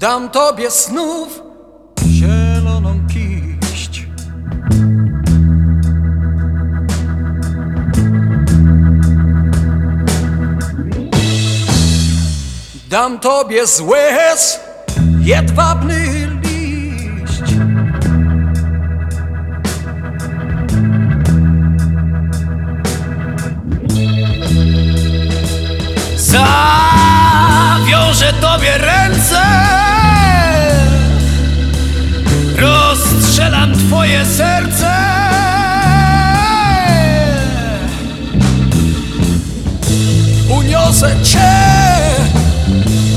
Dam tobie snów zieloną kiść. Dam tobie z łez jedwabny liść. Uniosę cię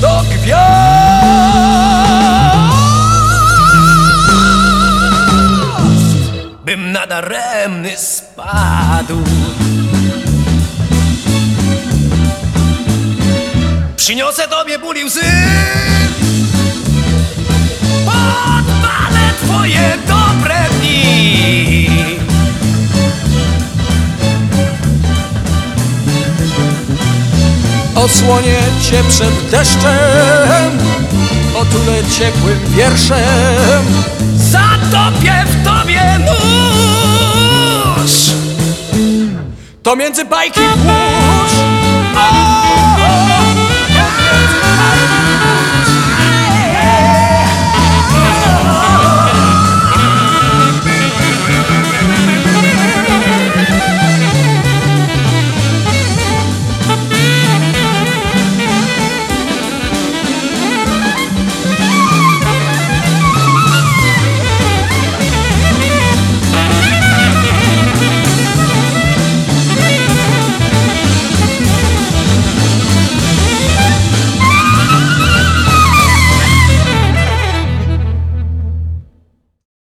do gwiazd. Bym nadaremny spadł Przyniosę tobie ból i łzy Osłonię przed deszczem, otulę ciepłym wierszem. Zatopię w tobie nóż To między bajki głów